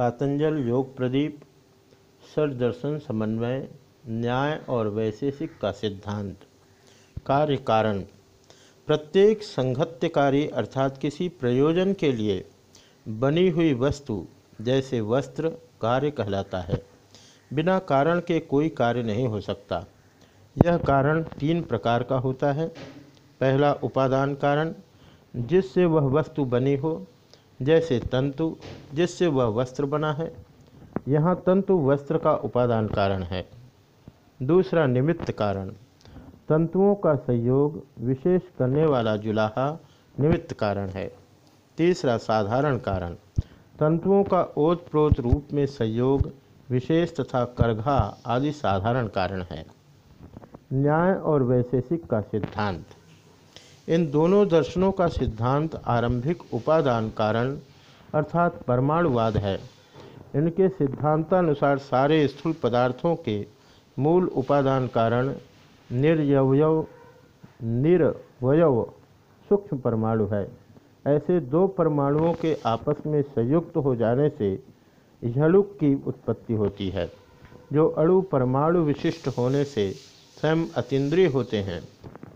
पातंजल, योग प्रदीप दर्शन समन्वय, न्याय और वैशेषिक का सिद्धांत। कार्य कारण। प्रत्येक संघत्यकारी अर्थात किसी प्रयोजन के लिए बनी हुई वस्तु जैसे वस्त्र कार्य कहलाता है। बिना कारण के कोई कार्य नहीं हो सकता। यह कारण तीन प्रकार का होता है। पहला उपादान कारण, जिससे वह वस्तु बनी हो। जैसे तंतु, जिससे वह वस्त्र बना है। यहाँ तंतु वस्त्र का उपादान कारण है। दूसरा निमित्त कारण। तंतुओं का संयोग विशेष करने वाला जुलाहा निमित्त कारण है। तीसरा साधारण कारण। तंतुओं का ओत प्रोत रूप में संयोग विशेष तथा करघा आदि साधारण कारण है। न्याय और वैशेषिक का सिद्धांत। इन दोनों दर्शनों का सिद्धांत आरंभिक उपादान कारण अर्थात परमाणुवाद है। इनके सिद्धांतानुसार सारे स्थूल पदार्थों के मूल उपादान कारण निर्यवय निर्वयव सूक्ष्म परमाणु है। ऐसे दो परमाणुओं के आपस में संयुक्त हो जाने से झड़ुक की उत्पत्ति होती है, जो अणु परमाणु विशिष्ट होने से स्वयं अतीन्द्रिय होते हैं।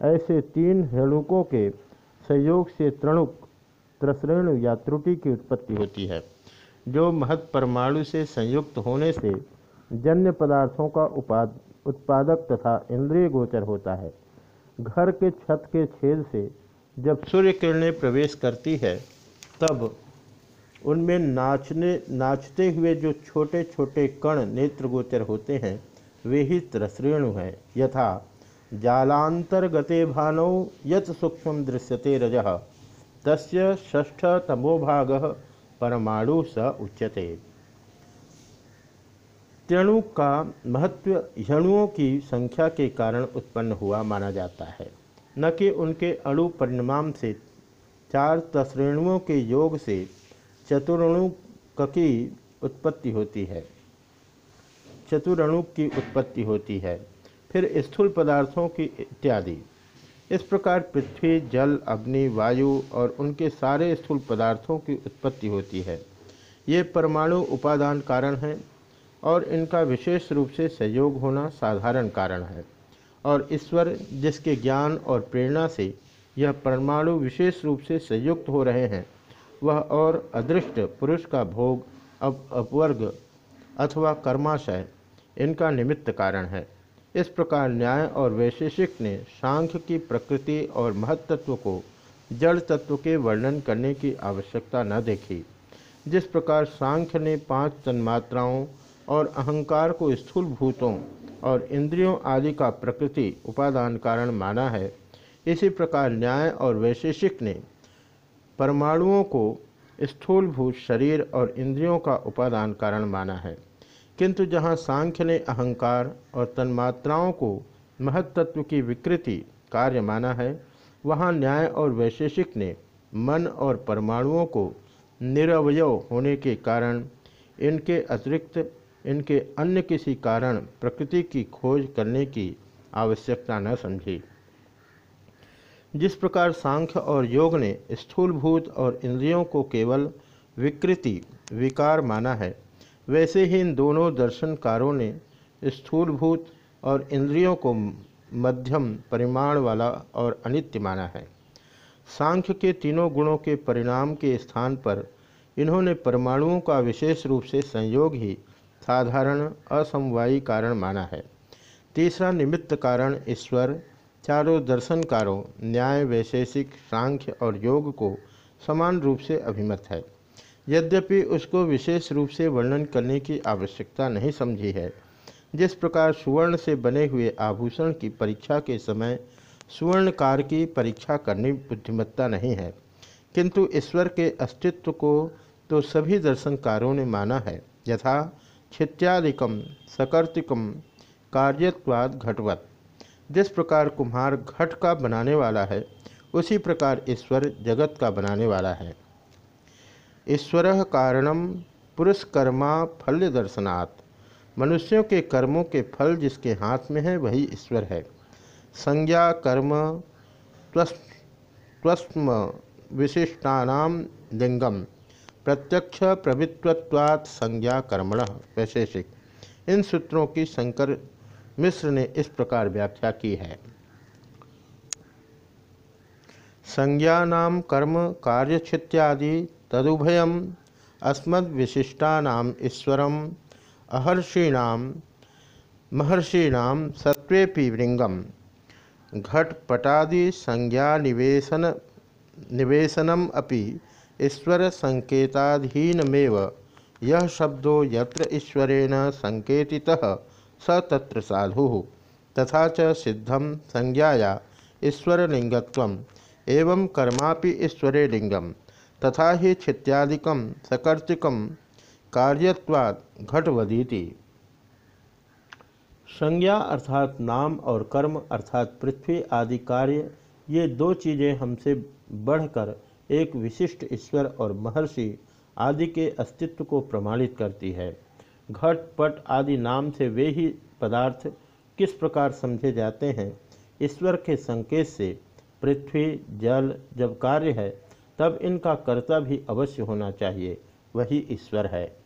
ऐसे तीन हेणुकों के संयोग से त्रणुक, त्रसरेणु या त्रुटि की उत्पत्ति होती है, जो महत परमाणु से संयुक्त होने से जन्य पदार्थों का उपाद, उत्पादक तथा इंद्रिय गोचर होता है। घर के छत के छेद से जब सूर्य किरणें प्रवेश करती है, तब उनमें नाचने, नाचते हुए जो छोटे छोटे कण नेत्र गोचर होते हैं, वे ही त्रसरेणु हैं, यथा जालांतर्गते भानौ यत सूक्ष्म दृश्यते रज, तस्य भाग परमाणु स उच्यते। त्यणु का महत्व यणुओं की संख्या के कारण उत्पन्न हुआ माना जाता है। न कि उनके अणु परिणाम से, चार तसरेणुओं के योग से चतुरणु की उत्पत्ति होती है। चतुरणु की उत्पत्ति होती है। फिर स्थूल पदार्थों की इत्यादि। इस प्रकार पृथ्वी, जल, अग्नि, वायु और उनके सारे स्थूल पदार्थों की उत्पत्ति होती है। ये परमाणु उपादान कारण हैं और इनका विशेष रूप से सहयोग होना साधारण कारण है। और ईश्वर, जिसके ज्ञान और प्रेरणा से यह परमाणु विशेष रूप से संयुक्त हो रहे हैं, वह और अदृष्ट पुरुष का भोग, अप, अपवर्ग अथवा कर्माशय इनका निमित्त कारण है। इस प्रकार न्याय और वैशेषिक ने सांख्य की प्रकृति और महत्त्व को जड़ तत्व के वर्णन करने की आवश्यकता न देखी। जिस प्रकार सांख्य ने पाँच तन्मात्राओं और अहंकार को स्थूल भूतों और इंद्रियों आदि का प्रकृति उपादान कारण माना है, इसी प्रकार न्याय और वैशेषिक ने परमाणुओं को स्थूलभूत शरीर और इंद्रियों का उपादान कारण माना है। किंतु जहाँ सांख्य ने अहंकार और तन्मात्राओं को महत्त्व की विकृति कार्य माना है, वहाँ न्याय और वैशेषिक ने मन और परमाणुओं को निरवय होने के कारण, इनके अतिरिक्त इनके अन्य किसी कारण प्रकृति की खोज करने की आवश्यकता न समझी। जिस प्रकार सांख्य और योग ने स्थूलभूत और इंद्रियों को केवल विकृति, विकार माना है वैसे ही इन दोनों दर्शनकारों ने स्थूलभूत और इंद्रियों को मध्यम परिमाण वाला और अनित्य माना है। सांख्य के तीनों गुणों के परिणाम के स्थान पर इन्होंने परमाणुओं का विशेष रूप से संयोग ही साधारण असमवायी कारण माना है। तीसरा निमित्त कारण ईश्वर, चारों दर्शनकारों, न्याय, वैशेषिक, सांख्य और योग को समान रूप से अभिमत है। यद्यपि उसको विशेष रूप से वर्णन करने की आवश्यकता नहीं समझी है। जिस प्रकार सुवर्ण से बने हुए आभूषण की परीक्षा के समय सुवर्णकार की परीक्षा करनी बुद्धिमत्ता नहीं है, किंतु ईश्वर के अस्तित्व को तो सभी दर्शनकारों ने माना है। यथा छित्यादिकम सकर्तिकम कार्यत्वाद घटवत। जिस प्रकार कुम्हार घट का बनाने वाला है, उसी प्रकार ईश्वर जगत का बनाने वाला है। ईश्वर कारणम पुरुषकर्मा फल दर्शनात् मनुष्यों के कर्मों के फल जिसके हाथ में है, वही ईश्वर है। संज्ञा, कर्म, त्वस्म विशिष्टानाम लिंगम, प्रत्यक्ष प्रभुत्वात् संज्ञा कर्मण। वैशेषिक, इन सूत्रों की शंकर मिश्र ने इस प्रकार व्याख्या की है। संज्ञा नाम कर्म कार्यक्षित्यादि तदुभयम अस्मद्विशिष्टानाम ईश्वरम अहर्षीणाम महर्षीणाम सत्वेपि वृंगम घटपटादि संज्ञा निवेशन निवेशनम अपि ईश्वर संकेताधीनमेव यह शब्दों यत्र ईश्वरेण संकेतितः स तत्र साधु। तथा च सिद्धम संज्ञाया ईश्वरलिंगत्व एवं कर्मापि ईश्वरे लिंगम तथा ही छित्यादिक सकर्तिक कार्यवाद घटवदीति। संज्ञा अर्थात नाम और कर्म अर्थात पृथ्वी आदि कार्य, ये दो चीज़ें हमसे बढ़कर एक विशिष्ट ईश्वर और महर्षि आदि के अस्तित्व को प्रमाणित करती है। घट, पट आदि नाम से वे ही पदार्थ किस प्रकार समझे जाते हैं? ईश्वर के संकेत से पृथ्वी, जल जब कार्य है तब इनका कर्ता भी अवश्य होना चाहिए। वही ईश्वर है।